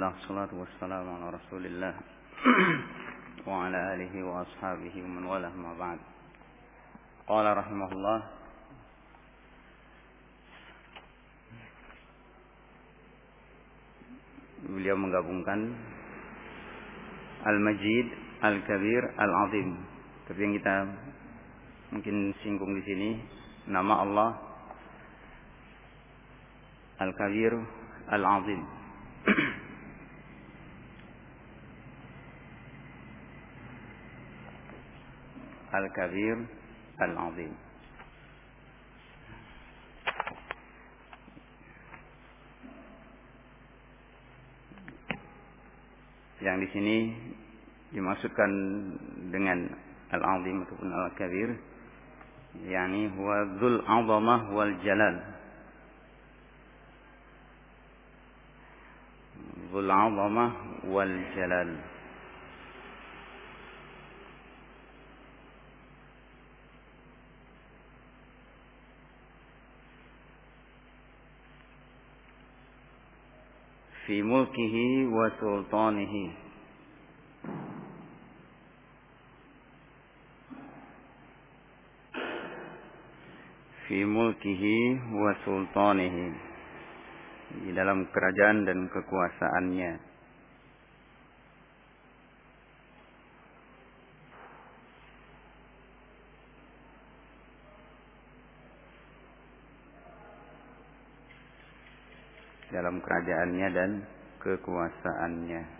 Alhamdulillah salatu wassalamu ala Rasulillah wa ala alihi wa ashabihi wa man walah ma ba'd. Qala rahimahullah Beliau menggabungkan Al-Majid, Al-Kabir, Al-Azim. Tapi yang kita mungkin singgung di sini nama Allah Al-Kabir, Al-Azim. Al-Kabir Al-Azim Yang di sini dimaksudkan dengan Al-Azim ataupun Al-Kabir yakni huwa dzul 'azamah wal jalal ذو العظمة والجلال في ملكه وسلطانه في ملكه وسلطانه di dalam kerajaan dan kekuasaannya. Dalam kerajaannya dan kekuasaannya.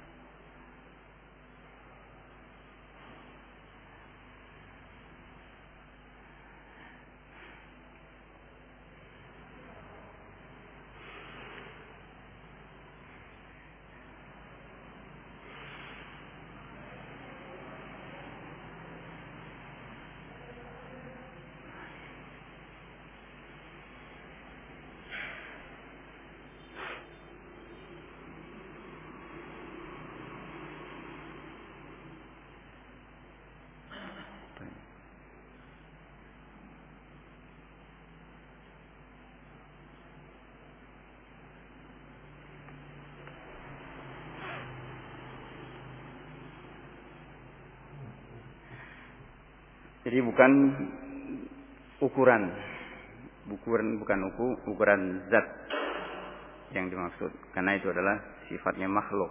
Jadi bukan ukuran, ukuran bukan uku, ukuran zat yang dimaksud, karena itu adalah sifatnya makhluk.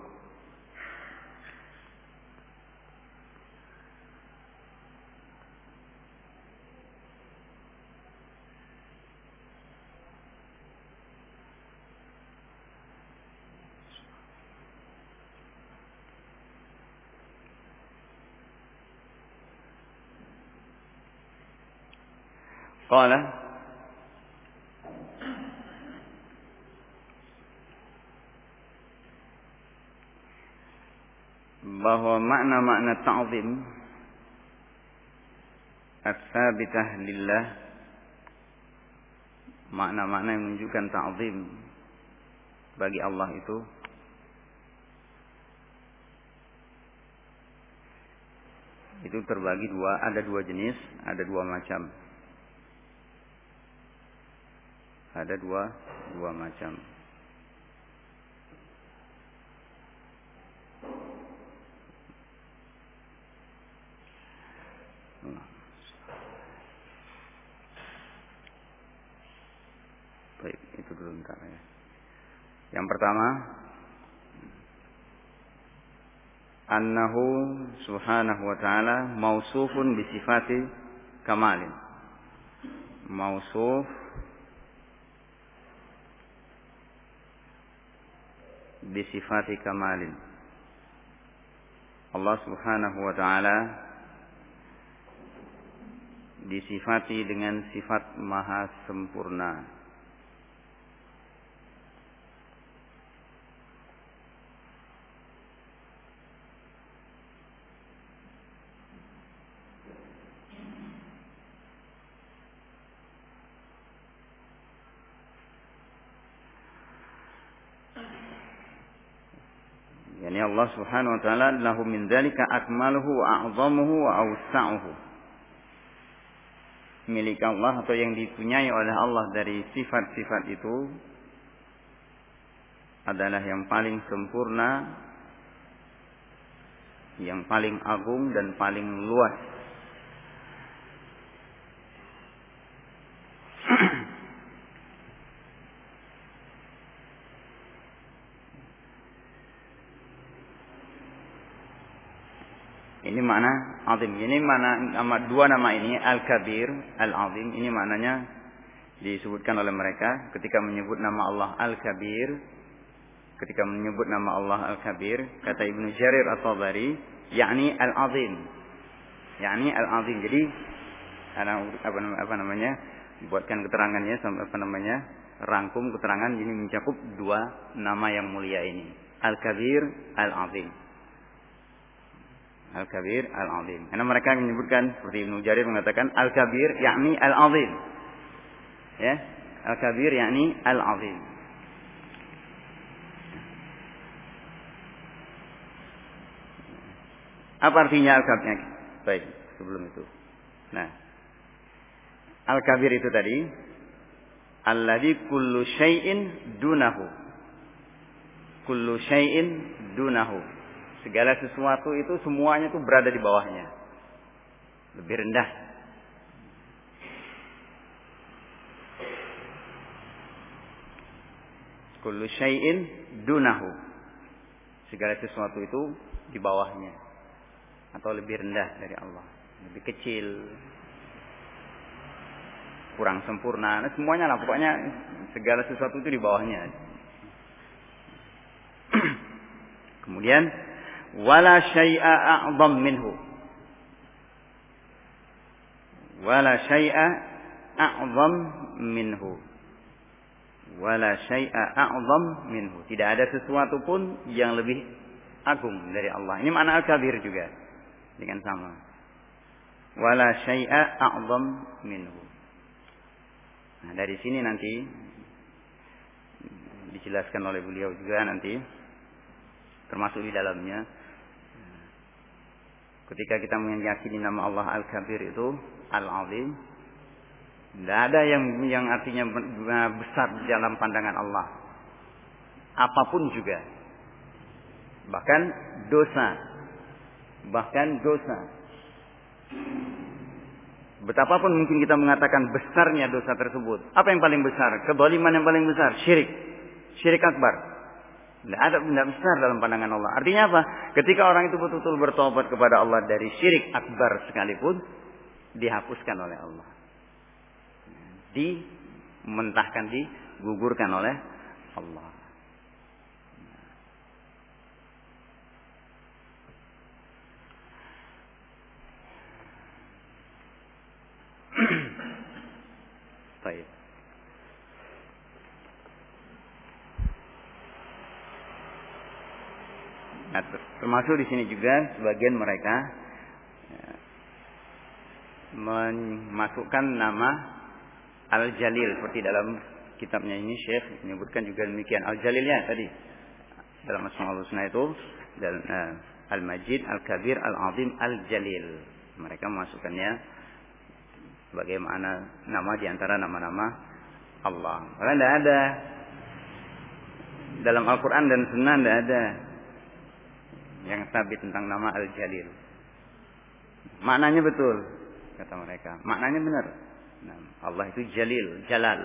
قال bahwa makna-makna ta'zim ats-tsabitah lillah makna-makna yang menunjukkan ta'zim bagi Allah itu itu terbagi dua ada dua jenis ada dua macam ada dua dua macam. Baik, itu dulu bentar ya. Yang pertama, annahu subhanahu wa ta'ala mausufun bisifati kamalin. Mausuf bisifati kamalin. Allah Subhanahu wa taala disifati dengan sifat maha sempurna. Allah Subhanahu wa taala lahu min dzalika akmaluhu wa a'zamuhu wa awsa'uhu. Milik Allah atau yang dipunyai oleh Allah dari sifat-sifat itu adalah yang paling sempurna, yang paling agung dan paling luas. Ini mana azim. Ini mana nama dua nama ini Al-Kabir, Al-Azim. Ini maknanya disebutkan oleh mereka ketika menyebut nama Allah Al-Kabir. Ketika menyebut nama Allah Al-Kabir, kata Ibnu Jarir At-Tabari, yakni Al-Azim. Yakni Al-Azim. Jadi apa, apa namanya? Buatkan keterangannya sampai apa namanya? Rangkum keterangan ini mencakup dua nama yang mulia ini. Al-Kabir, Al-Azim. Al-Kabir Al-Azim. Karena mereka menyebutkan seperti Ibnu Jarir mengatakan Al-Kabir yakni Al-Azim. Ya, Al-Kabir yakni Al-Azim. Apa artinya Al-Kabir? Baik, sebelum itu. Nah, Al-Kabir itu tadi alladzi kullu syai'in dunahu. Kullu syai'in dunahu Segala sesuatu itu semuanya itu berada di bawahnya. Lebih rendah. Kullu syai'in dunahu. Segala sesuatu itu di bawahnya. Atau lebih rendah dari Allah. Lebih kecil. Kurang sempurna. Nah, semuanya lah. Pokoknya segala sesuatu itu di bawahnya. Kemudian wala syai'a a'zam minhu. Wala syai'a a'zam minhu. Wala syai'a a'zam minhu. Tidak ada sesuatu pun yang lebih agung dari Allah. Ini makna al-kabir juga. Dengan sama. Wala syai'a a'zam minhu. Nah dari sini nanti dijelaskan oleh beliau juga nanti. Termasuk di dalamnya Ketika kita meyakini nama Allah Al-Kabir itu Al-Azim, tidak ada yang yang artinya besar dalam pandangan Allah. Apa pun juga. Bahkan dosa. Bahkan dosa. Betapapun mungkin kita mengatakan besarnya dosa tersebut. Apa yang paling besar? Kebaliman yang paling besar? Syirik. Syirik akbar. Tidak ada benda besar dalam pandangan Allah. Artinya apa? Ketika orang itu betul-betul bertobat kepada Allah dari syirik akbar sekalipun, dihapuskan oleh Allah. Dimentahkan, digugurkan oleh Allah. Baik. Nah, termasuk di sini juga sebagian mereka ya, memasukkan nama Al-Jalil seperti dalam kitabnya ini Syekh menyebutkan juga demikian Al-Jalil ya tadi dalam Asmaul Husna itu dan uh, Al-Majid, Al-Kabir, Al-Azim, Al-Jalil. Mereka memasukkannya bagaimana nama di antara nama-nama Allah. Karena tidak ada dalam Al-Quran dan Sunnah tidak ada yang sabit tentang nama Al-Jalil. Maknanya betul, kata mereka. Maknanya benar. Nah, Allah itu Jalil, Jalal.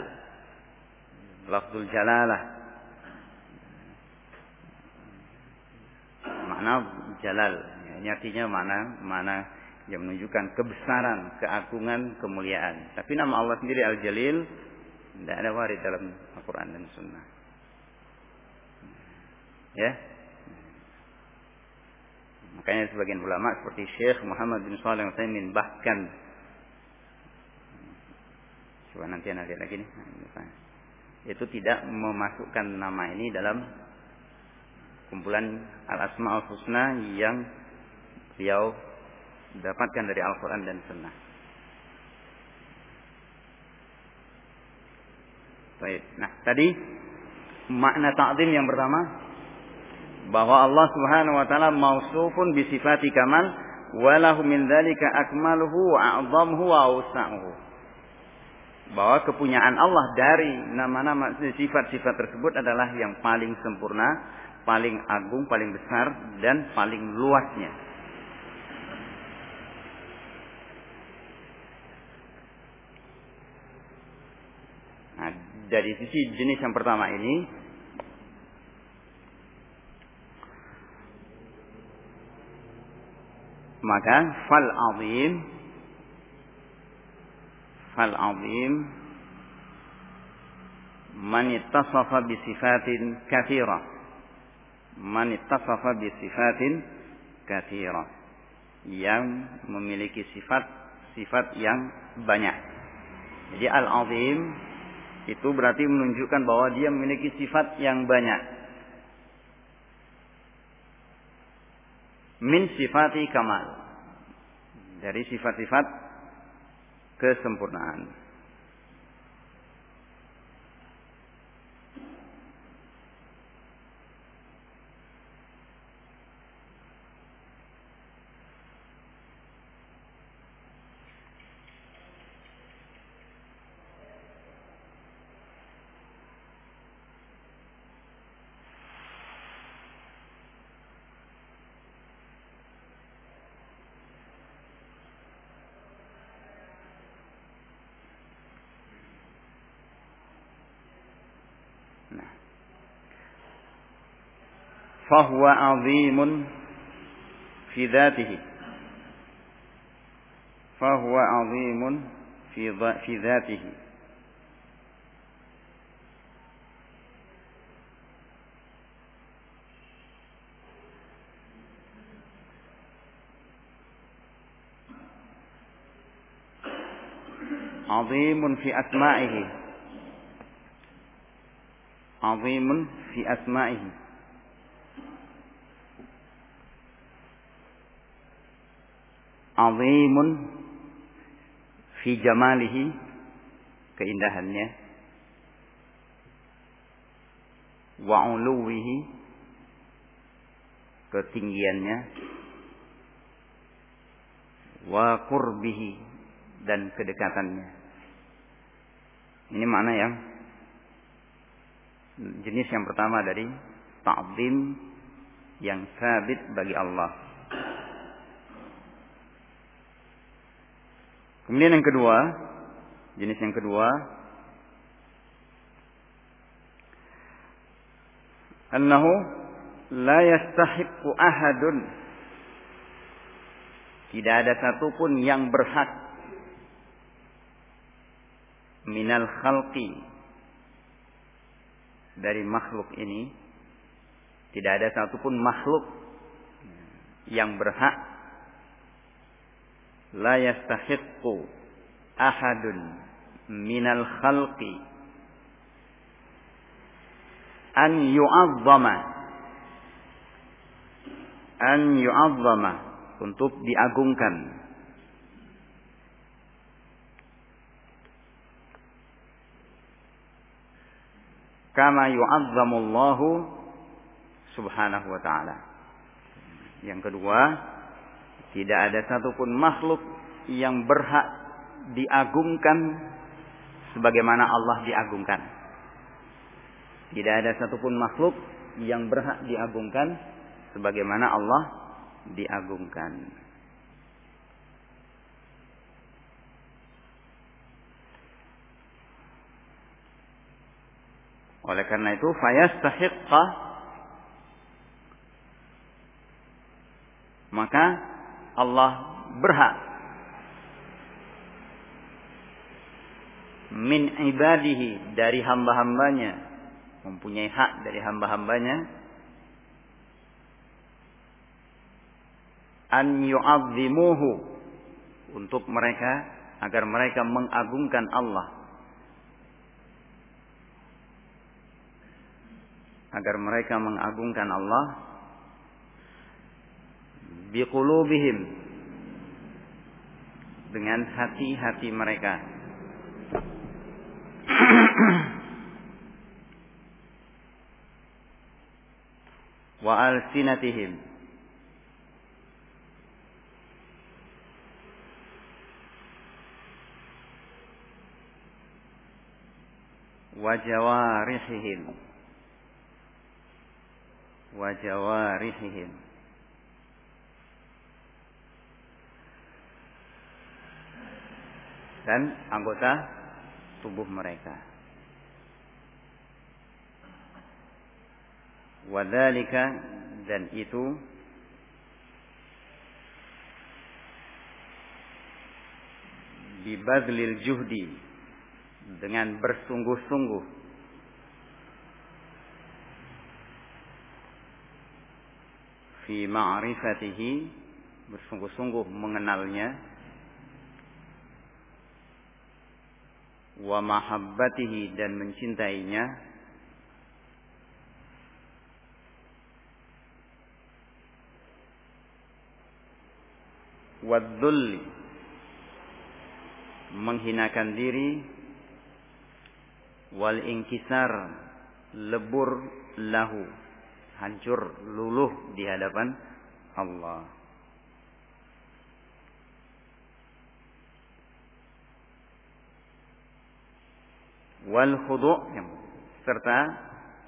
Lafzul Jalalah. Makna Jalal. Ini artinya mana mana yang menunjukkan kebesaran, keagungan, kemuliaan. Tapi nama Allah sendiri Al-Jalil tidak ada warid dalam Al-Quran dan Sunnah. Ya, Makanya sebagian ulama seperti Syekh Muhammad bin Shalih Utsaimin bahkan coba nanti anda lagi nih itu tidak memasukkan nama ini dalam kumpulan al asma al husna yang beliau dapatkan dari Al-Quran dan Sunnah. Baik. Nah, tadi makna ta'zim yang pertama bahwa Allah Subhanahu wa taala mausufun bi sifati kamal wa lahu min dzalika akmaluhu wa a'dhamuhu wa awsa'uhu. bahwa kepunyaan Allah dari nama-nama sifat-sifat tersebut adalah yang paling sempurna, paling agung, paling besar dan paling luasnya. Nah, dari sisi jenis yang pertama ini maka fal azim fal azim man ittasafa bi sifatin katsira man ittasafa bi sifatin katsira yang memiliki sifat-sifat yang banyak. Jadi al azim itu berarti menunjukkan bahwa dia memiliki sifat yang banyak min sifati kamal dari sifat-sifat kesempurnaan. فهو عظيم في ذاته. فهو عظيم في في ذاته. عظيم في أسمائه. عظيم في أسمائه. Azimun fi jamalihi keindahannya. Wa uluwihi ketinggiannya. Wa qurbihi dan kedekatannya. Ini makna yang jenis yang pertama dari ta'zim yang sabit bagi Allah Kemudian yang kedua, jenis yang kedua, annahu la yastahiqqu ahadun. Tidak ada satupun yang berhak minal khalqi dari makhluk ini. Tidak ada satupun makhluk yang berhak la yastahiqqu ahadun minal khalqi an yu'azzama an yu'azzama untuk diagungkan. Kama yu'azzamullahu subhanahu wa ta'ala. Yang kedua tidak ada satupun makhluk yang berhak diagungkan sebagaimana Allah diagungkan. Tidak ada satupun makhluk yang berhak diagungkan sebagaimana Allah diagungkan. Oleh karena itu fayastahiqqa maka Allah berhak. Min ibadihi dari hamba-hambanya. Mempunyai hak dari hamba-hambanya. An yu'azzimuhu untuk mereka agar mereka mengagungkan Allah. Agar mereka mengagungkan Allah biqulubihim. Dengan hati-hati mereka. Wa alsinatihim. Wa jawarihihim wa jawarihihim dan anggota tubuh mereka. Wadhalika dan itu bibadlil juhdi dengan bersungguh-sungguh fi ma'rifatihi bersungguh-sungguh mengenalnya wa mahabbatihi dan mencintainya. Wadzulli menghinakan diri. Wal inkisar lebur lahu hancur luluh di hadapan Allah wal khudu' serta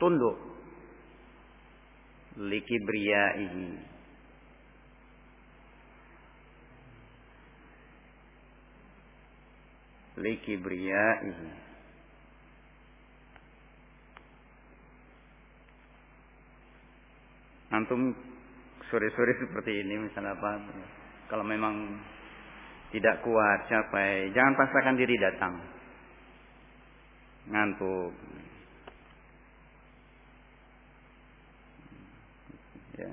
tunduk. Likibriyaihi likibriyaihi antum sore-sore seperti ini misalnya apa? Kalau memang tidak kuat capai jangan paksakan diri datang ngantuk. Ya.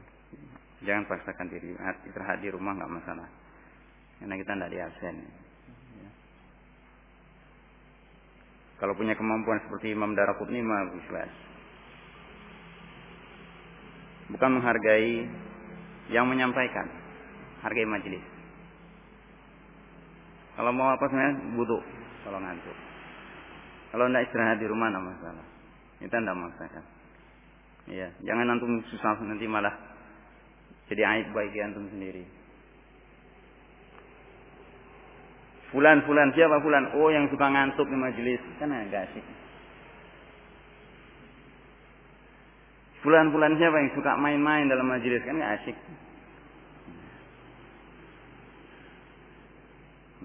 Jangan paksakan diri istirahat di rumah nggak masalah. Karena kita tidak di absen. Ya. Kalau punya kemampuan seperti Imam Darakutni mah biswas. Bukan menghargai yang menyampaikan, hargai majelis. Kalau mau apa sebenarnya butuh kalau ngantuk. Kalau tidak istirahat di rumah tidak masalah. Kita tidak masalah. Iya, jangan antum susah nanti malah jadi aib bagi antum sendiri. Fulan, fulan, siapa fulan? Oh yang suka ngantuk di majelis. Kan agak asik. Fulan, fulan siapa yang suka main-main dalam majelis? Kan gak asik.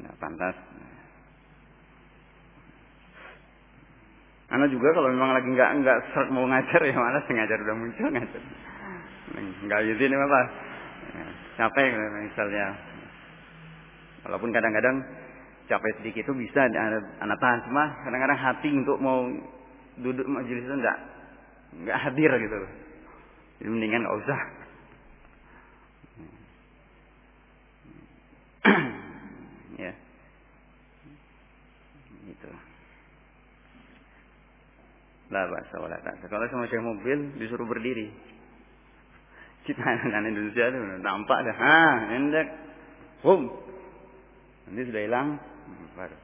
Nggak pantas. Anak juga kalau memang lagi nggak nggak serak mau ngajar ya malah sengaja udah muncul ngajar. Nggak ini apa? Capek misalnya. Walaupun kadang-kadang capek sedikit itu bisa anak tahan cuma kadang-kadang hati untuk mau duduk majelis itu enggak enggak hadir gitu. Jadi mendingan nggak usah. ya. La bahasa wala ta'asa. Kalau sama cek mobil disuruh berdiri. Kita anak Indonesia itu nampak dah. Ha, endek. Hum. Nanti sudah hilang.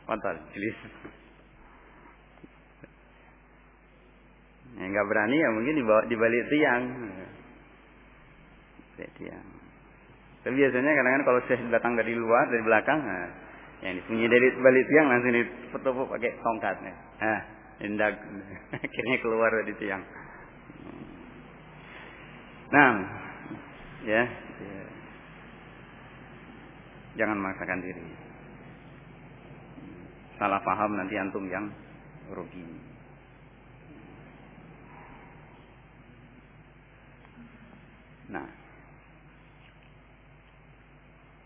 Fatal, jelis. Yang nggak berani ya mungkin dibawa di balik tiang. Balik tiang. Tapi biasanya kadang-kadang kalau saya datang dari luar, dari belakang, nah, yang disembunyi dari balik tiang langsung dipetupuk pakai tongkatnya. Nah, hendak akhirnya keluar dari tiang. Nah, ya, jangan memaksakan diri. Salah paham nanti antum yang rugi. Nah,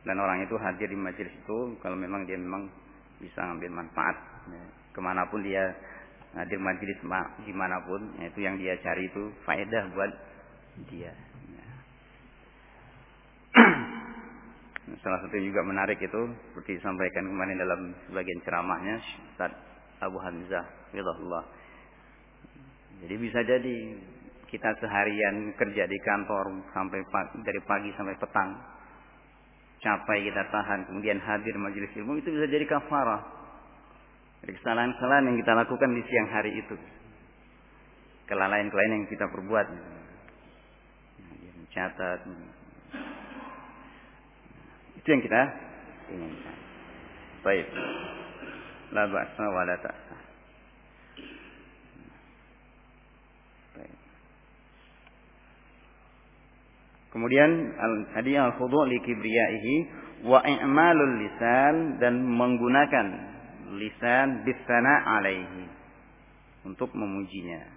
dan orang itu hadir di majelis itu kalau memang dia memang bisa ngambil manfaat ya, ke mana pun dia hadir majelis di mana pun itu yang dia cari itu faedah buat dia salah satu juga menarik itu seperti disampaikan kemarin dalam sebagian ceramahnya Ustaz Abu Hamzah Allah jadi bisa jadi kita seharian kerja di kantor sampai pagi, dari pagi sampai petang capai kita tahan kemudian hadir majelis ilmu itu bisa jadi kafarah dari kesalahan-kesalahan yang kita lakukan di siang hari itu. Kelalaian-kelalaian yang kita perbuat. Nah, catat. mencatat. Nah, itu yang kita inginkan. Baik. La ba'sa wa la ta'sa. Kemudian tadi al-khudu' li kibriyaihi wa i'malul lisan dan menggunakan lisan bisana alaihi untuk memujinya.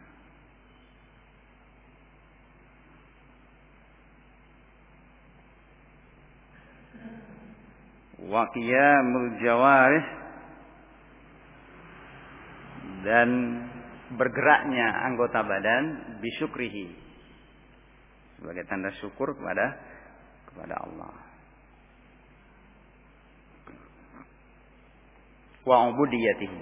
Wa qiyamul jawarih dan bergeraknya anggota badan bisyukrihi sebagai tanda syukur kepada kepada Allah. Wa ubudiyatihi.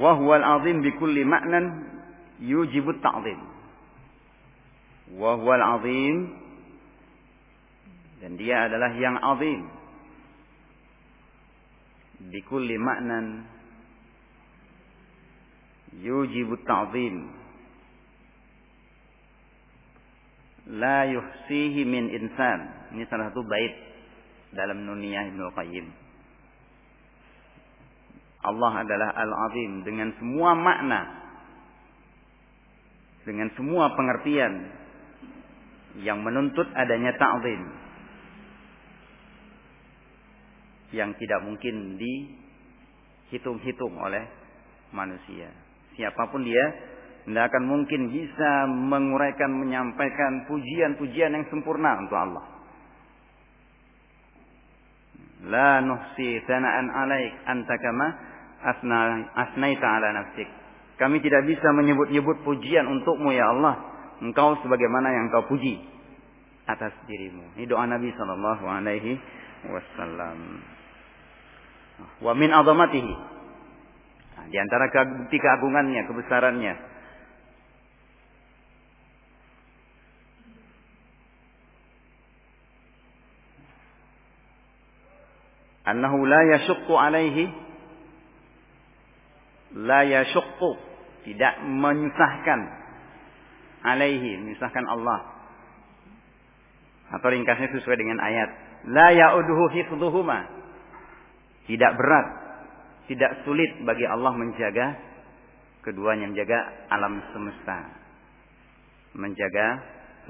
wa huwal azim bi kulli ma'nan yujibu ta'zim wa huwal azim dan dia adalah yang azim bi kulli ma'nan yujibu ta'zim la yuhsihi min insan ini salah satu bait dalam nuniyah Ibnu Qayyim Allah adalah Al-Azim dengan semua makna. Dengan semua pengertian yang menuntut adanya ta'zim. Yang tidak mungkin dihitung-hitung oleh manusia. Siapa pun dia, tidak akan mungkin bisa menguraikan, menyampaikan pujian-pujian yang sempurna untuk Allah. La nuhsi sana'an alaik anta kama asna asnaita ala nafsik. Kami tidak bisa menyebut-nyebut pujian untukmu ya Allah. Engkau sebagaimana yang engkau puji atas dirimu. Ini doa Nabi sallallahu alaihi wasallam. Wa min azamatihi. Nah, di antara bukti keagungannya, kebesarannya. Annahu la yashukku alaihi la yashuqqu tidak menyusahkan alaihi menyusahkan Allah atau ringkasnya sesuai dengan ayat la ya'uduhu hifdhuhuma tidak berat tidak sulit bagi Allah menjaga keduanya menjaga alam semesta menjaga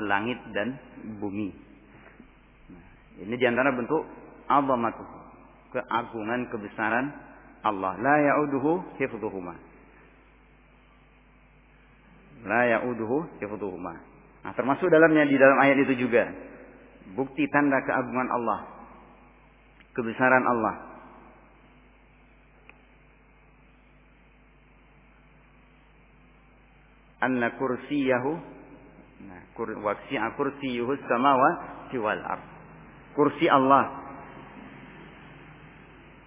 langit dan bumi. Ini di antara bentuk azamatu keagungan kebesaran Allah. La ya'uduhu hifdhuhuma. La ya'uduhu hifdhuhuma. Nah termasuk dalamnya di dalam ayat itu juga. Bukti tanda keagungan Allah kebesaran Allah anna kursiyahu nah kur, wasi'a kursiyuhu samawati wal ard kursi Allah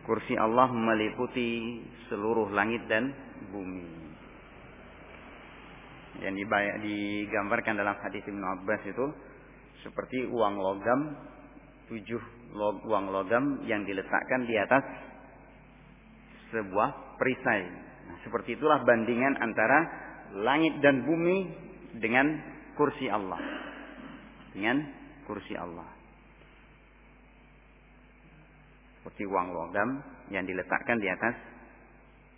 Kursi Allah meliputi seluruh langit dan bumi. Yang digambarkan dalam hadis Ibnu Abbas itu seperti uang logam tujuh log, uang logam yang diletakkan di atas sebuah perisai. Nah, seperti itulah bandingan antara langit dan bumi dengan kursi Allah. Dengan kursi Allah. seperti uang logam yang diletakkan di atas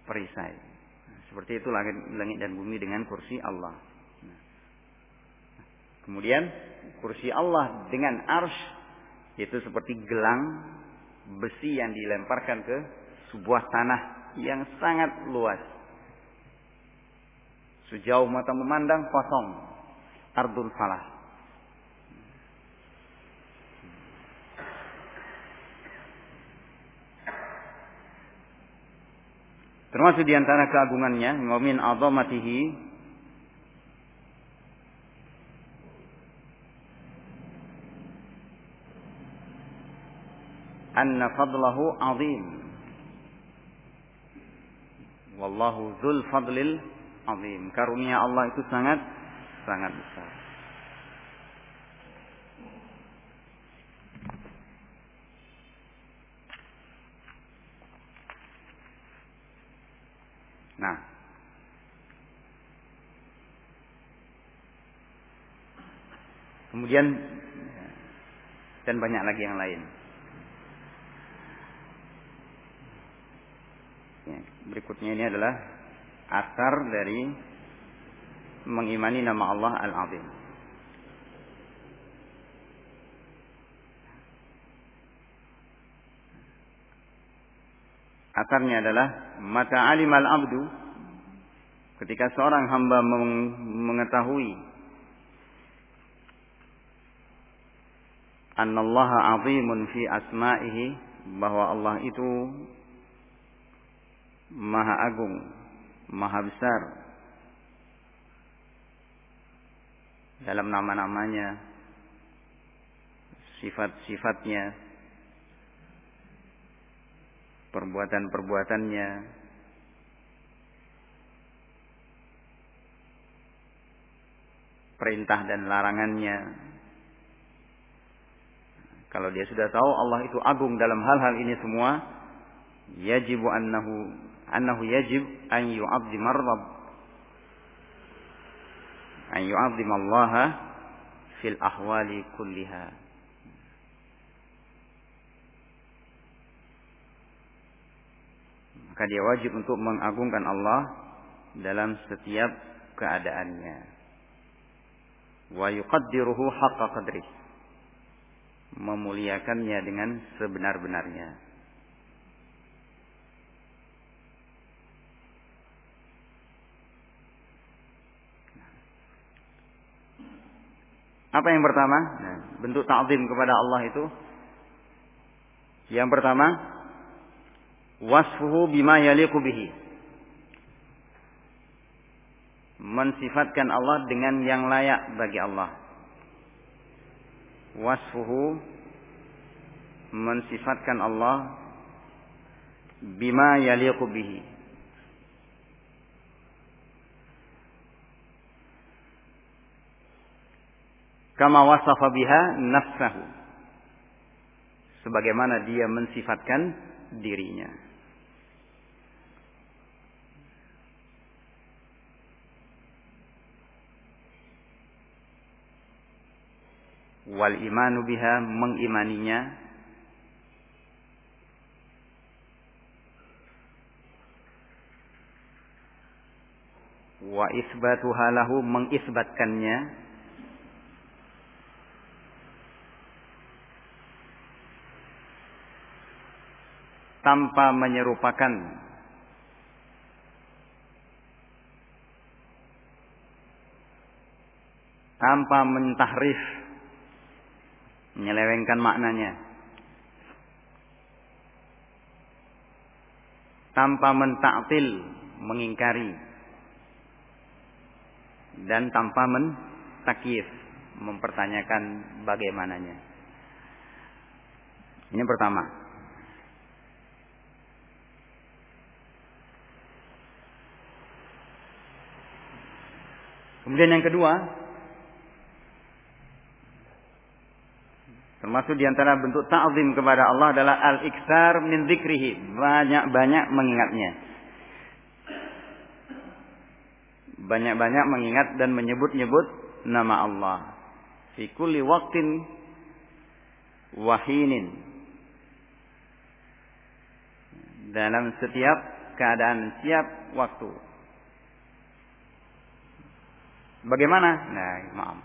perisai. seperti itu langit, langit dan bumi dengan kursi Allah. kemudian kursi Allah dengan arsh itu seperti gelang besi yang dilemparkan ke sebuah tanah yang sangat luas. Sejauh mata memandang kosong. Ardul falah. Termasuk di antara keagungannya, wa min azamatihi anna fadlahu azim. Wallahu dzul fadlil azim. Karunia Allah itu sangat sangat besar. Nah, kemudian dan banyak lagi yang lain. Ya, berikutnya ini adalah asar dari mengimani nama Allah Al-Azim. Asarnya adalah mata alim al-abdu ketika seorang hamba mengetahui annallaha azimun fi asma'ihi bahwa Allah itu maha agung, maha besar. Dalam nama-namanya, sifat-sifatnya, perbuatan-perbuatannya, perintah dan larangannya. Kalau dia sudah tahu Allah itu agung dalam hal-hal ini semua, yajibu annahu annahu yajib an yu'azzim ar-rabb. An yu'azzim Allah fil ahwali kulliha. Maka dia wajib untuk mengagungkan Allah dalam setiap keadaannya. Wa yuqaddiruhu haqqa qadrih memuliakannya dengan sebenar-benarnya Apa yang pertama? Nah, bentuk ta'zim kepada Allah itu yang pertama wasfuhu bima yaliqu bihi. Mensifatkan Allah dengan yang layak bagi Allah. Wasfuhu mensifatkan Allah bima yaliqu bihi kama wasafa biha nafsahu. Sebagaimana dia mensifatkan dirinya. Wal imanu biha mengimaninya. Wa isbatuha lahu mengisbatkannya tanpa menyerupakan. Tanpa mentahrif menyelewengkan maknanya. Tanpa mentaktil mengingkari. Dan tanpa mentakif mempertanyakan bagaimananya. Ini pertama Kemudian yang kedua, termasuk di antara bentuk ta'zim kepada Allah adalah al-iksar min dzikrihi, banyak-banyak mengingatnya. Banyak-banyak mengingat dan menyebut-nyebut nama Allah. Fi kulli waqtin wahinin. Dalam setiap keadaan, setiap waktu. Bagaimana? Nah, maaf.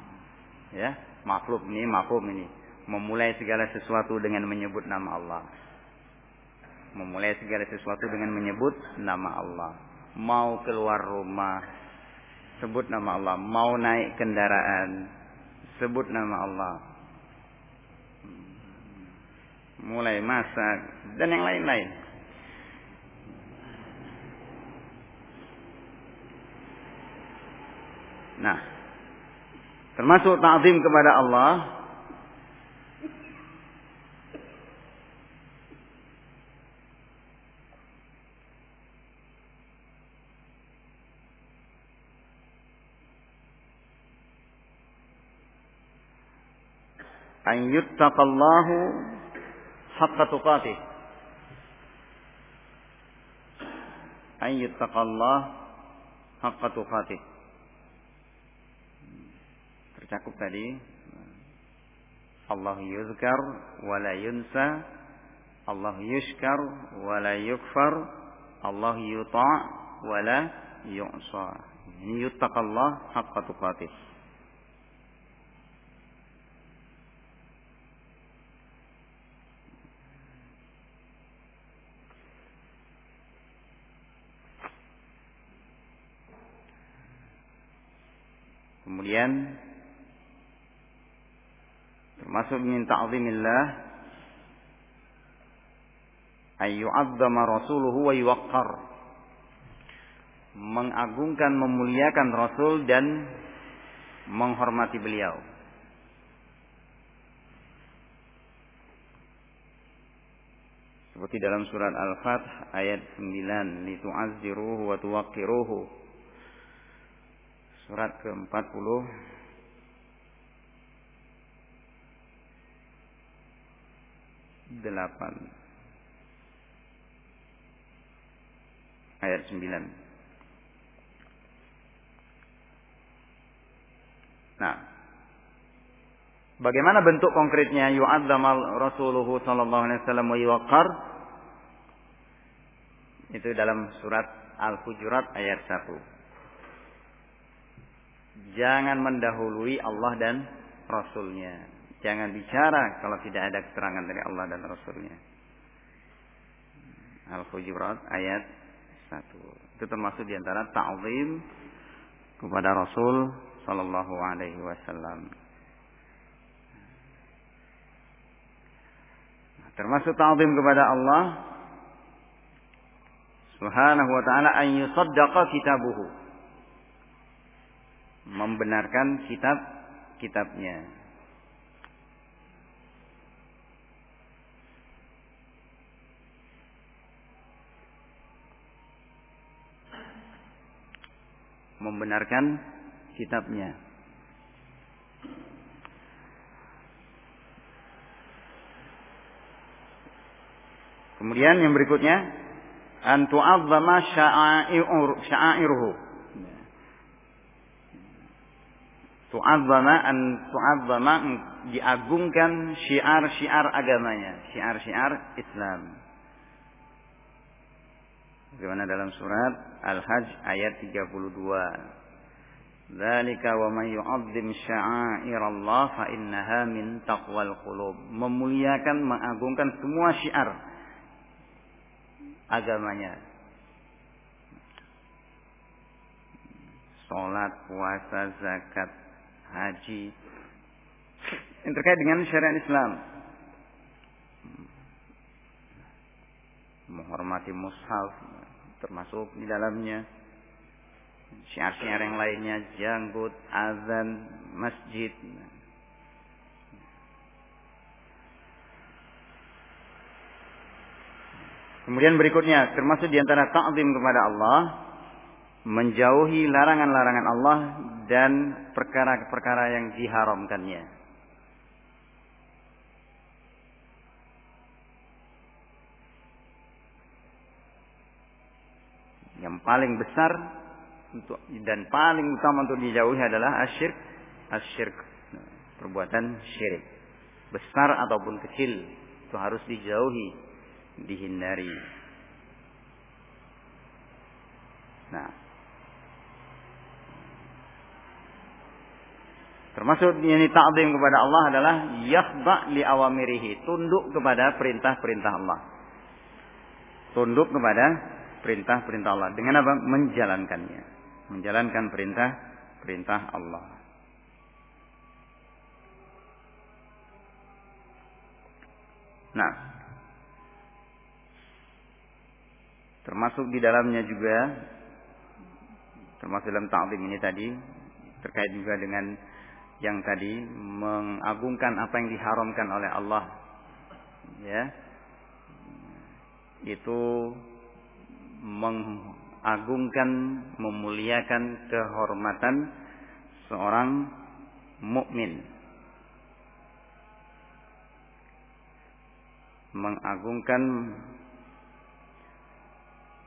Ya, makhluk ini, makhluk ini. Memulai segala sesuatu dengan menyebut nama Allah. Memulai segala sesuatu dengan menyebut nama Allah. Mau keluar rumah, sebut nama Allah. Mau naik kendaraan, sebut nama Allah. Mulai masak dan yang lain-lain. Nah, termasuk ta'zim kepada Allah an yuttaqallahu haqqa tuqatih. An yuttaqallah haqqa tuqatih tercakup tadi Allah yuzkar wa la yunsa Allah yushkar wa la yukfar Allah yuta' wa la yu'sa ini yuttaqallah haqqa tuqatih Kemudian termasuk min ta'zimillah ayyu'azzama rasuluhu wa yuwaqqar. Mengagungkan memuliakan rasul dan menghormati beliau. Seperti dalam surat Al-Fath ayat 9 litu'azziruhu wa tuwaqqiruhu. Surat ke-40 delapan ayat sembilan. Nah, bagaimana bentuk konkretnya yu'adzamal Rasulullah sallallahu alaihi wasallam wa yuwaqqar? Itu dalam surat Al-Hujurat ayat 1 jangan mendahului Allah dan Rasulnya. Jangan bicara kalau tidak ada keterangan dari Allah dan Rasulnya. Al-Hujurat ayat 1. Itu termasuk di antara ta'zim kepada Rasul Sallallahu Alaihi Wasallam. Termasuk ta'zim kepada Allah Subhanahu wa taala an yusaddaqa kitabuhu membenarkan kitab-kitabnya. Membenarkan kitabnya. Kemudian yang berikutnya an tu'azzama sya'airuhu tu'azzama an tu'azzama diagungkan syiar-syiar agamanya, syiar-syiar Islam. Bagaimana dalam surat Al-Hajj ayat 32. Dzalika wa may yu'azzim Allah fa innaha min taqwal qulub. Memuliakan, mengagungkan semua syiar agamanya. Salat, puasa, zakat, haji yang terkait dengan syariat Islam menghormati mushaf termasuk di dalamnya syiar-syiar yang lainnya janggut, azan, masjid Kemudian berikutnya termasuk di antara ta'zim kepada Allah menjauhi larangan-larangan Allah dan perkara-perkara yang diharamkannya. Yang paling besar untuk dan paling utama untuk dijauhi adalah asyirk, asyirk, perbuatan syirik. Besar ataupun kecil itu harus dijauhi, dihindari. Nah, Termasuk ini ta'zim kepada Allah adalah yakhda li awamirihi, tunduk kepada perintah-perintah Allah. Tunduk kepada perintah-perintah Allah dengan apa? Menjalankannya. Menjalankan perintah-perintah Allah. Nah, termasuk di dalamnya juga termasuk dalam ta'zim ini tadi terkait juga dengan yang tadi mengagungkan apa yang diharamkan oleh Allah ya itu mengagungkan memuliakan kehormatan seorang mukmin. Mengagungkan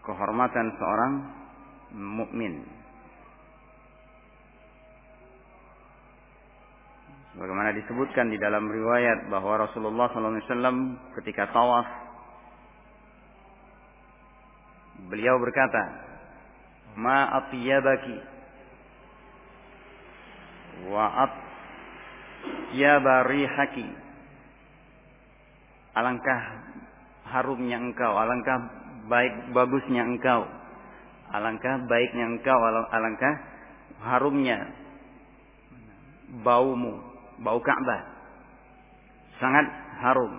kehormatan seorang mukmin. Bagaimana disebutkan di dalam riwayat bahwa Rasulullah SAW ketika tawaf beliau berkata, "Ma atyabaki wa atyaba rihaki." Alangkah harumnya engkau, alangkah baik bagusnya engkau. Alangkah baiknya engkau, alangkah harumnya baumu bau Ka'bah. Sangat harum.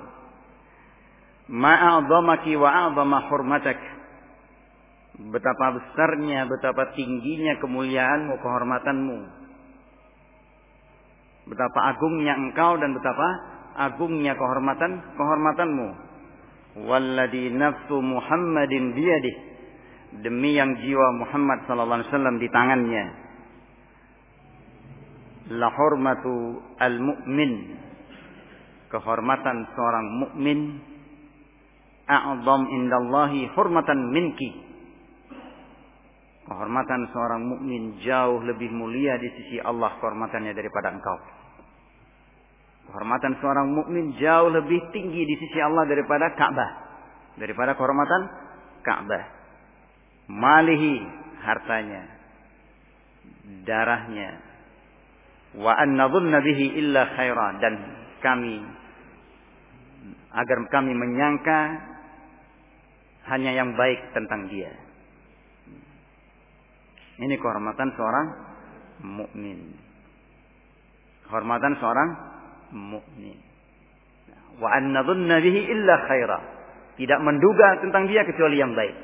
Ma'a'zamaki wa'a'zama hurmatak. Betapa besarnya, betapa tingginya kemuliaanmu, kehormatanmu. Betapa agungnya engkau dan betapa agungnya kehormatan kehormatanmu. Walladhi nafsu Muhammadin biyadih. Demi yang jiwa Muhammad sallallahu alaihi wasallam di tangannya la hurmatu al mu'min kehormatan seorang mukmin a'zam indallahi hurmatan minki kehormatan seorang mukmin jauh lebih mulia di sisi Allah kehormatannya daripada engkau. Kehormatan seorang mukmin jauh lebih tinggi di sisi Allah daripada Ka'bah. Daripada kehormatan Ka'bah. Malihi hartanya. Darahnya. Wa an bihi illa khairan dan kami agar kami menyangka hanya yang baik tentang dia. Ini kehormatan seorang mukmin. Kehormatan seorang mukmin. Wa an nadhunna bihi illa khaira. Tidak menduga tentang dia kecuali yang baik.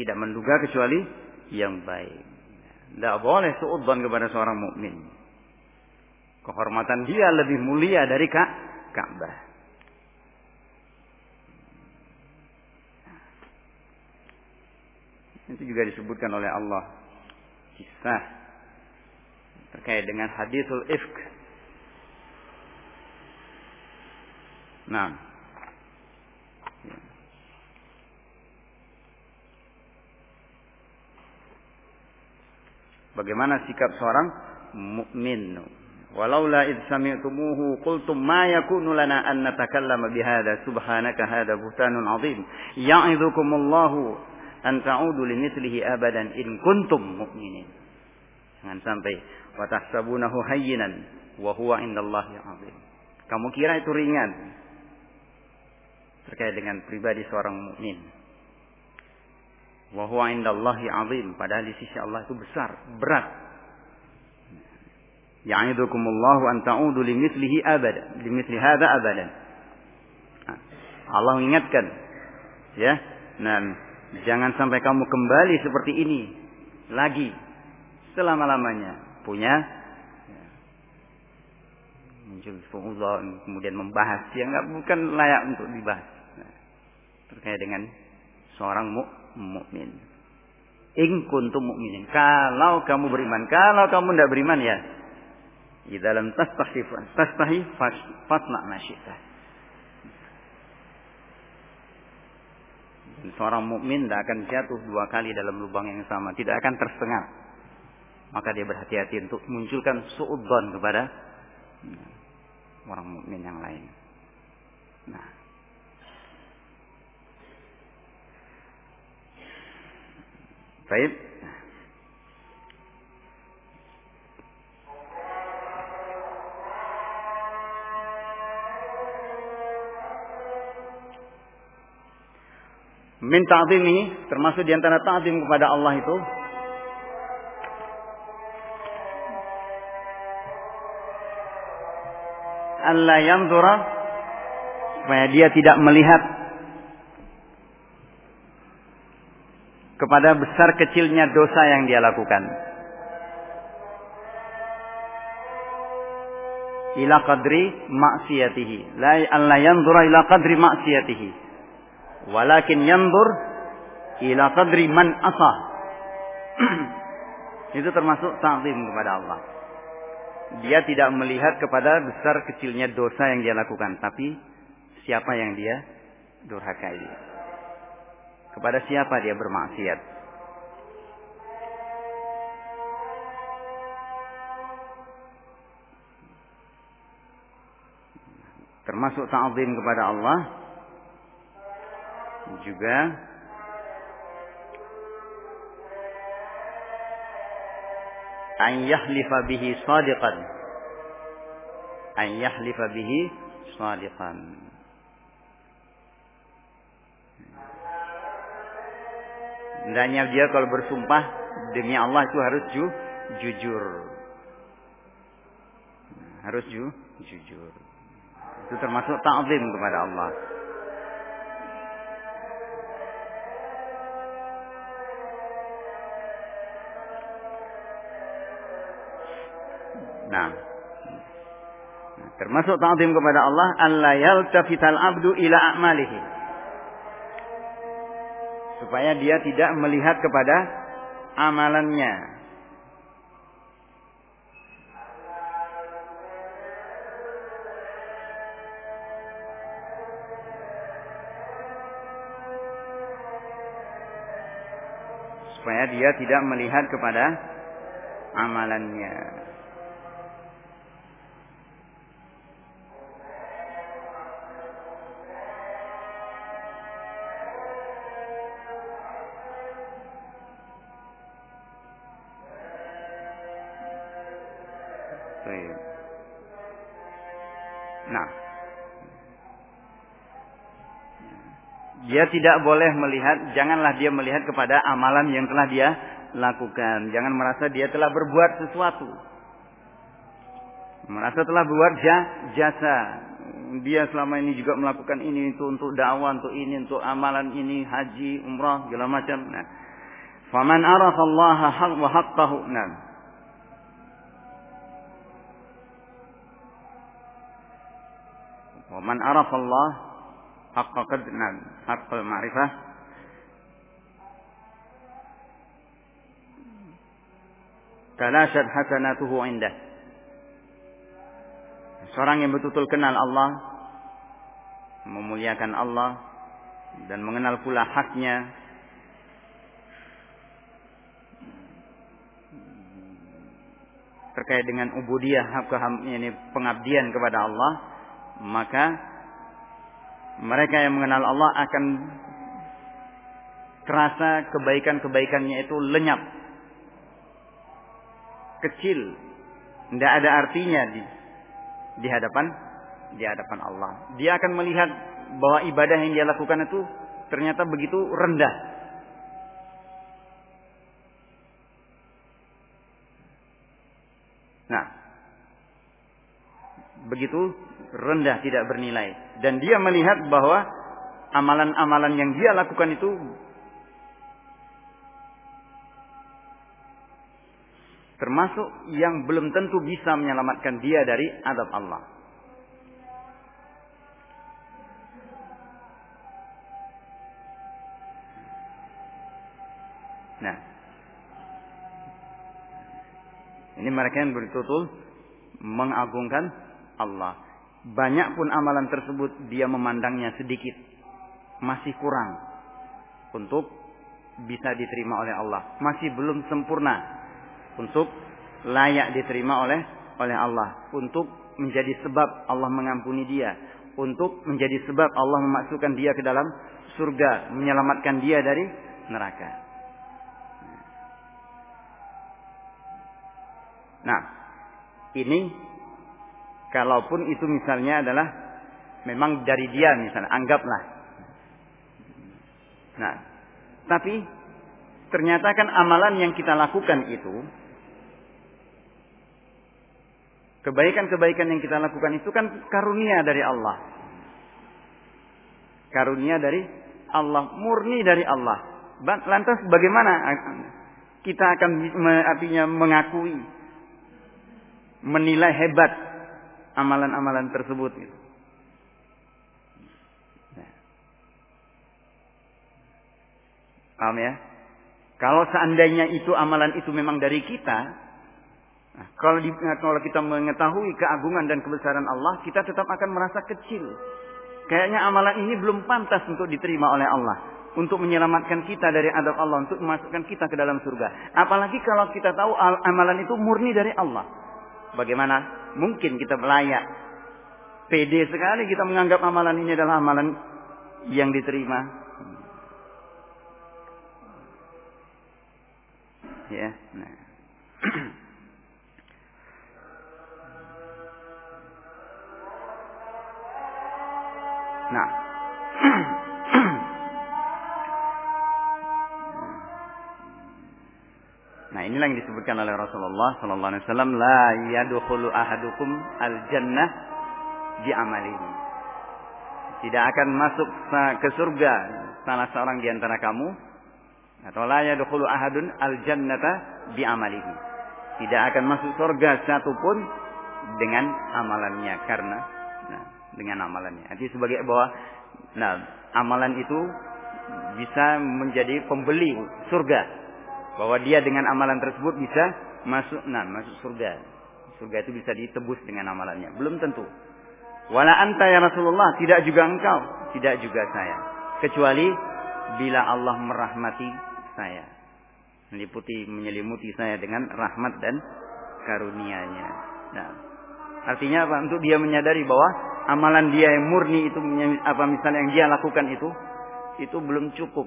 Tidak menduga kecuali yang baik. Tidak boleh suudzon kepada seorang mukmin. Kehormatan dia lebih mulia dari Ka'bah. Itu juga disebutkan oleh Allah. Kisah terkait dengan hadithul ifk. Nah, Bagaimana sikap seorang mukmin. Walaula id sami'tumuhu qultum ma yakunu lana an natakallama bihadza subhanaka hadza buhtanun 'adzim. Ya'idzukumullahu an ta'udu limithlihi abadan in kuntum mu'minin. Jangan sampai wa tahsabunahu hayyinan wa huwa indallahi 'adzim. Kamu kira itu ringan terkait dengan pribadi seorang mukmin. Wa huwa indallahi azim. Padahal di sisi Allah itu besar, berat. Ya'idukumullahu an ta'udu limithlihi abada. Limithli hadha abadan. Allah mengingatkan. Ya. Dan jangan sampai kamu kembali seperti ini. Lagi. Selama-lamanya. Punya muncul suudzon kemudian membahas yang nggak bukan layak untuk dibahas nah, terkait dengan seorang mu mukmin. In kuntum mukminin. Kalau kamu beriman, kalau kamu tidak beriman ya di dalam tastahi tastahi fasna masyita. Seorang mukmin tidak akan jatuh dua kali dalam lubang yang sama, tidak akan tersengat. Maka dia berhati-hati untuk munculkan suudzon kepada orang mukmin yang lain. Nah, Baik. Min ta'zimi termasuk di antara ta'zim kepada Allah itu Allah yang supaya dia tidak melihat kepada besar kecilnya dosa yang dia lakukan. Ila qadri maksiatihi. La alla yanzura ila qadri maksiatihi. Walakin yanzur ila qadri man asah. Itu termasuk ta'zim kepada Allah. Dia tidak melihat kepada besar kecilnya dosa yang dia lakukan, tapi siapa yang dia durhakai. Kepada siapa dia bermaksiat. Termasuk ta'zim kepada Allah juga an yahlifa bihi sadiqan an yahlifa bihi sadiqan Hendaknya dia kalau bersumpah demi Allah itu harus ju, jujur. Harus ju, jujur. Itu termasuk ta'zim kepada Allah. Nah. Termasuk ta'zim kepada Allah alla yaltafital abdu ila a'malihi. Supaya dia tidak melihat kepada amalannya. supaya dia tidak melihat kepada amalannya. Dia tidak boleh melihat, janganlah dia melihat kepada amalan yang telah dia lakukan. Jangan merasa dia telah berbuat sesuatu. Merasa telah berbuat jasa. Dia selama ini juga melakukan ini itu untuk dakwah, untuk ini, untuk amalan ini, haji, umrah, segala macam. Nah, faman arafa Allah haq wa haqqahu. Nah, Waman arafa Allah haqqa qadnan haqqal ma'rifah talashad hasanatuhu indah seorang yang betul-betul kenal Allah memuliakan Allah dan mengenal pula haknya terkait dengan ubudiyah ini pengabdian kepada Allah maka mereka yang mengenal Allah akan terasa kebaikan-kebaikannya itu lenyap. Kecil. Tidak ada artinya di, di hadapan di hadapan Allah. Dia akan melihat bahwa ibadah yang dia lakukan itu ternyata begitu rendah. Nah, begitu rendah tidak bernilai dan dia melihat bahwa amalan-amalan yang dia lakukan itu termasuk yang belum tentu bisa menyelamatkan dia dari adab Allah. Nah, ini mereka yang betul-betul mengagungkan Allah. Banyak pun amalan tersebut dia memandangnya sedikit. Masih kurang. Untuk bisa diterima oleh Allah. Masih belum sempurna. Untuk layak diterima oleh oleh Allah. Untuk menjadi sebab Allah mengampuni dia. Untuk menjadi sebab Allah memasukkan dia ke dalam surga. Menyelamatkan dia dari neraka. Nah, ini Kalaupun itu misalnya adalah memang dari dia misalnya, anggaplah. Nah, tapi ternyata kan amalan yang kita lakukan itu kebaikan-kebaikan yang kita lakukan itu kan karunia dari Allah. Karunia dari Allah, murni dari Allah. Lantas bagaimana kita akan artinya mengakui menilai hebat amalan-amalan tersebut gitu. Paham ya? Kalau seandainya itu amalan itu memang dari kita, nah, kalau, di, nah, kalau kita mengetahui keagungan dan kebesaran Allah, kita tetap akan merasa kecil. Kayaknya amalan ini belum pantas untuk diterima oleh Allah. Untuk menyelamatkan kita dari adab Allah. Untuk memasukkan kita ke dalam surga. Apalagi kalau kita tahu amalan itu murni dari Allah. Bagaimana mungkin kita melayak pede sekali kita menganggap amalan ini adalah amalan yang diterima. Ya, nah. nah. inilah yang disebutkan oleh Rasulullah sallallahu alaihi wasallam, la yadkhulu ahadukum al-jannah bi amalihi. Tidak akan masuk ke surga salah seorang di antara kamu atau la yadkhulu ahadun al-jannata bi amalihi. Tidak akan masuk surga satupun dengan amalannya karena nah, dengan amalannya. Jadi sebagai bahwa nah, amalan itu bisa menjadi pembeli surga bahwa dia dengan amalan tersebut bisa masuk nah masuk surga. Surga itu bisa ditebus dengan amalannya. Belum tentu. Wala anta ya Rasulullah, tidak juga engkau, tidak juga saya. Kecuali bila Allah merahmati saya. Meliputi menyelimuti saya dengan rahmat dan karunia-Nya. Nah, artinya apa? Untuk dia menyadari bahwa amalan dia yang murni itu apa misalnya yang dia lakukan itu itu belum cukup.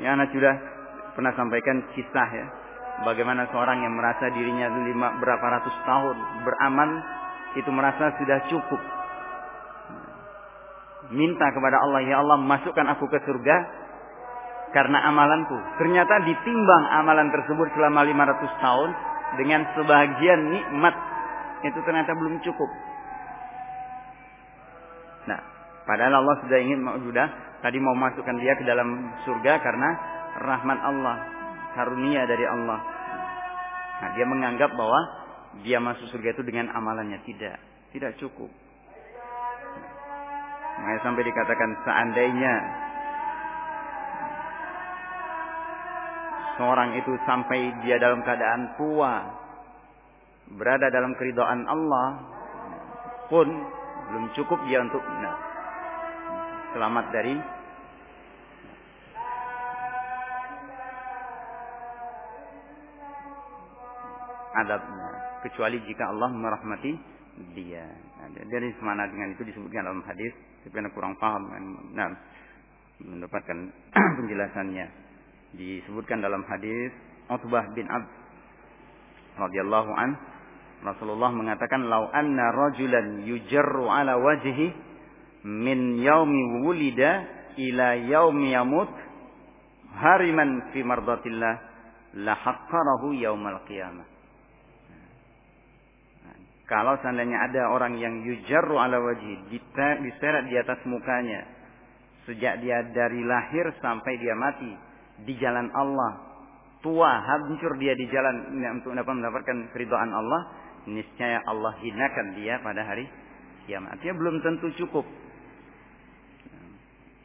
Ini anak sudah pernah sampaikan kisah ya. Bagaimana seorang yang merasa dirinya lima berapa ratus tahun beramal itu merasa sudah cukup. Minta kepada Allah, ya Allah masukkan aku ke surga karena amalanku. Ternyata ditimbang amalan tersebut selama 500 tahun dengan sebagian nikmat itu ternyata belum cukup. Nah, padahal Allah sudah ingin sudah tadi mau masukkan dia ke dalam surga karena rahmat Allah, karunia dari Allah. Nah, dia menganggap bahwa dia masuk surga itu dengan amalannya tidak, tidak cukup. Nah, sampai dikatakan seandainya seorang itu sampai dia dalam keadaan tua, berada dalam keridhaan Allah, pun belum cukup dia untuk nah, selamat dari adabnya. Kecuali jika Allah merahmati dia. Nah, dari semana dengan itu disebutkan dalam hadis, tapi kurang paham. Nah, mendapatkan penjelasannya. Disebutkan dalam hadis Utbah bin Abd radhiyallahu an. Rasulullah mengatakan lau anna rajulan yujarru ala wajhi min yaumi wulida ila yaumi yamut hariman fi mardatillah la haqqarahu yaumal qiyamah kalau seandainya ada orang yang yujarru ala wajhi, diseret di atas mukanya. Sejak dia dari lahir sampai dia mati. Di jalan Allah. Tua, hancur dia di jalan untuk dapat mendapatkan keridhaan Allah. Niscaya Allah hinakan dia pada hari kiamat. Artinya belum tentu cukup.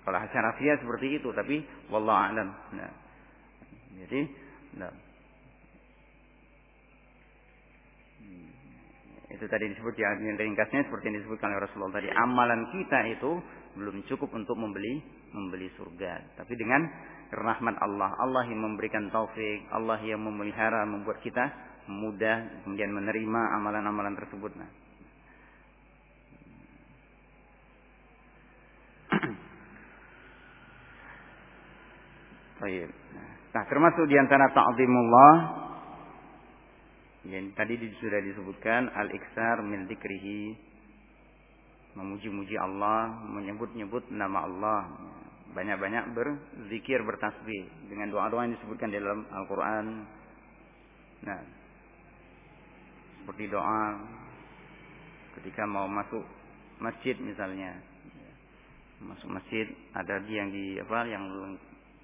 Kalau secara seperti itu. Tapi, Wallah a'lam. Nah, jadi, nah. Itu tadi disebut ya, ringkasnya seperti yang disebutkan oleh Rasulullah tadi. Amalan kita itu belum cukup untuk membeli membeli surga. Tapi dengan rahmat Allah, Allah yang memberikan taufik, Allah yang memelihara, membuat kita mudah kemudian menerima amalan-amalan tersebut. Nah. Nah, termasuk di antara ta'zimullah yang tadi sudah disebutkan al-iksar min dzikrihi memuji-muji Allah, menyebut-nyebut nama Allah, banyak-banyak berzikir, bertasbih dengan doa-doa yang disebutkan di dalam Al-Qur'an. Nah, seperti doa ketika mau masuk masjid misalnya. Masuk masjid ada yang di apa yang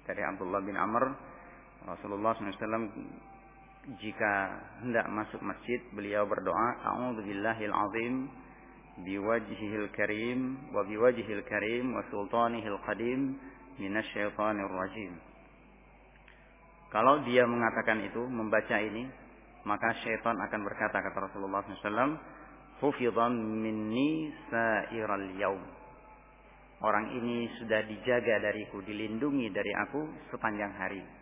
dari Abdullah bin Amr Rasulullah SAW jika hendak masuk masjid beliau berdoa a'udzubillahil azim biwajhihil karim wa biwajhihil karim wa sultanihil qadim minasyaitonir rajim. Kalau dia mengatakan itu membaca ini maka syaitan akan berkata kata Rasulullah SAW hufidhan minni sa'iral yaum. Orang ini sudah dijaga dariku dilindungi dari aku sepanjang hari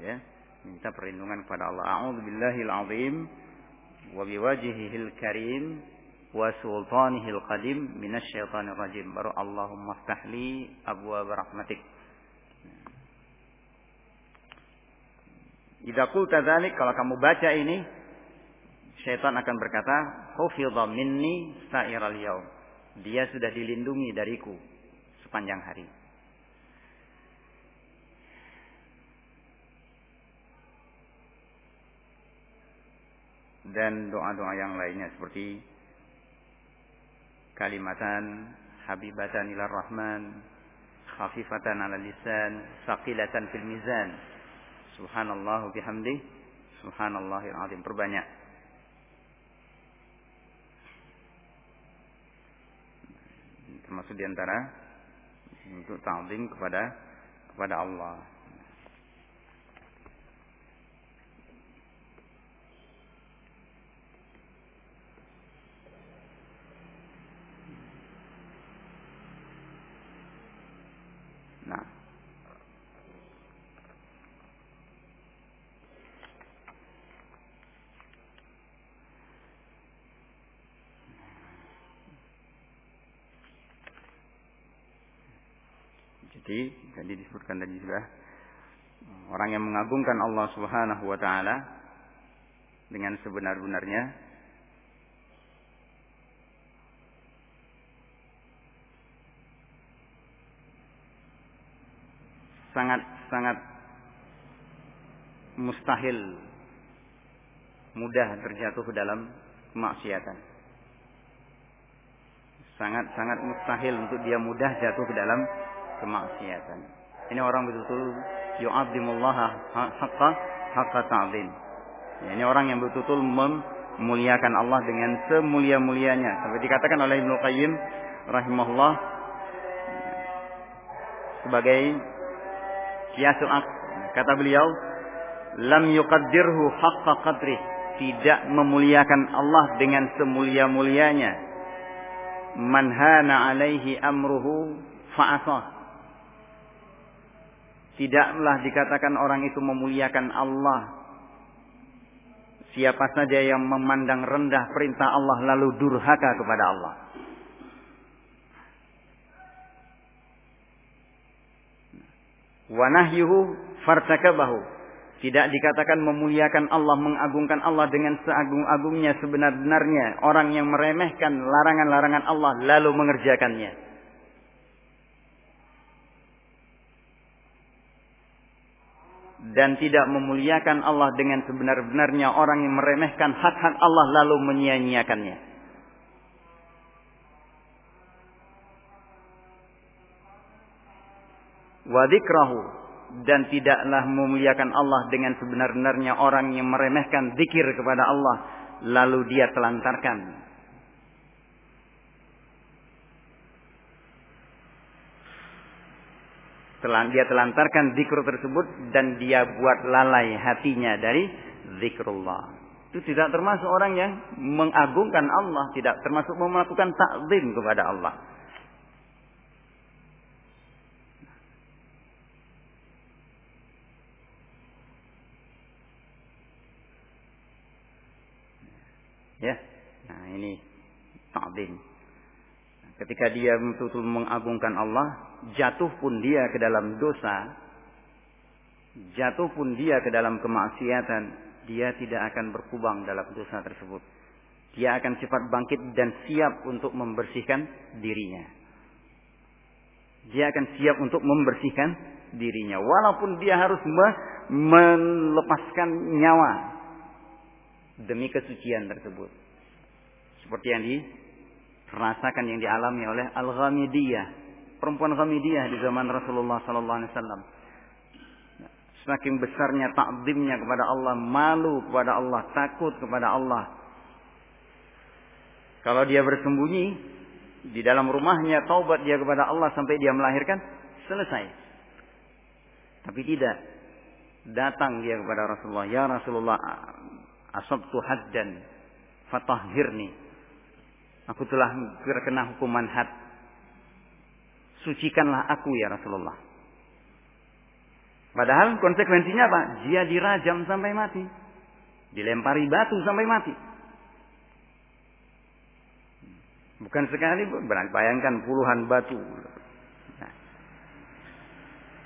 ya. Minta perlindungan kepada Allah. A'udzubillahil azim wa biwajhihil karim wa sultanihil qadim. Minasyaitonir rajim baru Allahumma ftahli abwaab rahmatik. Idza qulta dzalik kalau kamu baca ini syaitan akan berkata hufidha minni sa'iral yaum dia sudah dilindungi dariku sepanjang hari dan doa-doa yang lainnya seperti kalimatan habibatan ila rahman khafifatan ala lisan saqilatan fil mizan. Subhanallah bihamdi subhanallahil azim perbanyak. Termasuk di antara untuk ta'zim kepada kepada Allah Nah. Jadi disebutkan tadi sudah orang yang mengagungkan Allah Subhanahu wa taala dengan sebenar-benarnya sangat-sangat mustahil mudah terjatuh ke dalam kemaksiatan. Sangat-sangat mustahil untuk dia mudah jatuh ke dalam kemaksiatan. Ini orang betul-betul yu'adzimullah haqqa haqqa ta'zim. Ya, ini orang yang betul-betul memuliakan Allah dengan semulia-mulianya. Sampai dikatakan oleh Ibnu Qayyim rahimahullah sebagai Kiasul Kata beliau, lam yuqaddirhu haqqa qadri. Tidak memuliakan Allah dengan semulia-mulianya. Man hana alaihi amruhu fa'asah. Tidaklah dikatakan orang itu memuliakan Allah. Siapa saja yang memandang rendah perintah Allah lalu durhaka kepada Allah. Wanahyuhu fartakabahu. Tidak dikatakan memuliakan Allah, mengagungkan Allah dengan seagung-agungnya sebenar-benarnya. Orang yang meremehkan larangan-larangan Allah lalu mengerjakannya. Dan tidak memuliakan Allah dengan sebenar-benarnya orang yang meremehkan hak-hak Allah lalu menyia-nyiakannya. wadikrahu dan tidaklah memuliakan Allah dengan sebenar-benarnya orang yang meremehkan zikir kepada Allah lalu dia telantarkan dia telantarkan zikr tersebut dan dia buat lalai hatinya dari zikrullah. Itu tidak termasuk orang yang mengagungkan Allah, tidak termasuk melakukan takzim kepada Allah. Ya. Nah, ini ta'zim. Ketika dia betul mengagungkan Allah, jatuh pun dia ke dalam dosa, jatuh pun dia ke dalam kemaksiatan, dia tidak akan berkubang dalam dosa tersebut. Dia akan cepat bangkit dan siap untuk membersihkan dirinya. Dia akan siap untuk membersihkan dirinya. Walaupun dia harus melepaskan nyawa demi kesucian tersebut. Seperti yang dirasakan yang dialami oleh Al-Ghamidiyah, perempuan Ghamidiyah di zaman Rasulullah sallallahu alaihi wasallam. Semakin besarnya takdimnya kepada Allah, malu kepada Allah, takut kepada Allah. Kalau dia bersembunyi di dalam rumahnya, taubat dia kepada Allah sampai dia melahirkan, selesai. Tapi tidak. Datang dia kepada Rasulullah, "Ya Rasulullah, asabtu haddan fatahhirni. Aku telah terkena hukuman had. Sucikanlah aku ya Rasulullah. Padahal konsekuensinya apa? Dia dirajam sampai mati. Dilempari batu sampai mati. Bukan sekali, bayangkan puluhan batu. Nah.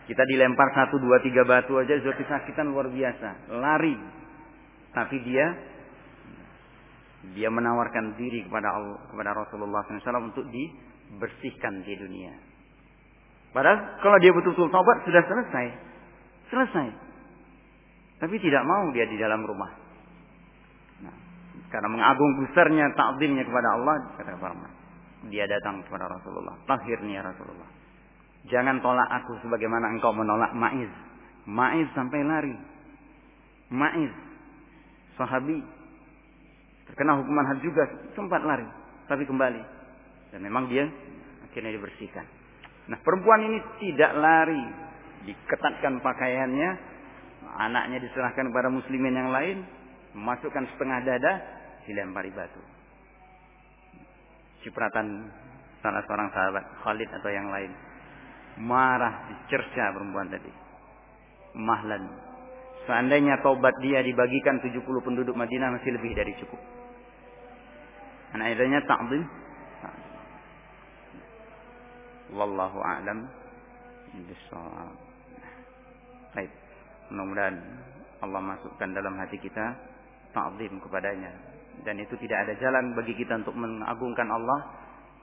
Kita dilempar satu, dua, tiga batu aja sudah kesakitan luar biasa. Lari. Tapi dia dia menawarkan diri kepada Allah, kepada Rasulullah SAW untuk dibersihkan di dunia. Padahal kalau dia betul-betul taubat sudah selesai. Selesai. Tapi tidak mau dia di dalam rumah. Nah, karena mengagung besarnya takdimnya kepada Allah, kata Farman. Dia datang kepada Rasulullah. Tahirni ya Rasulullah. Jangan tolak aku sebagaimana engkau menolak Ma'iz. Ma'iz sampai lari. Ma'iz. Sahabi terkena hukuman had juga sempat lari, tapi kembali. Dan memang dia akhirnya dibersihkan. Nah perempuan ini tidak lari, diketatkan pakaiannya, anaknya diserahkan kepada muslimin yang lain, memasukkan setengah dada, dilempari batu. Cipratan salah seorang sahabat Khalid atau yang lain marah dicerca perempuan tadi mahlan seandainya taubat dia dibagikan 70 penduduk Madinah masih lebih dari cukup Anak idanya ta'zim. Wallahu a'lam bishawab. Baik. Mudah-mudahan Allah masukkan dalam hati kita ta'zim kepadanya dan itu tidak ada jalan bagi kita untuk mengagungkan Allah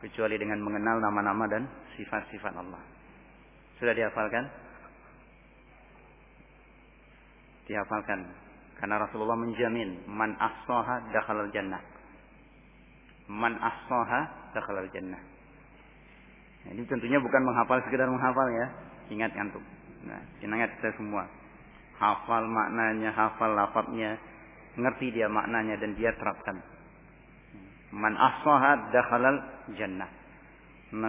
kecuali dengan mengenal nama-nama dan sifat-sifat Allah. Sudah dihafalkan? Dihafalkan. Karena Rasulullah menjamin man ahsaha dakhalal jannah man ahsaha dakhalal jannah. Nah, ini tentunya bukan menghafal sekedar menghafal ya. Ingat antum. Nah, ingat kita semua. Hafal maknanya, hafal lafadznya, ngerti dia maknanya dan dia terapkan. Man ahsaha dakhalal jannah.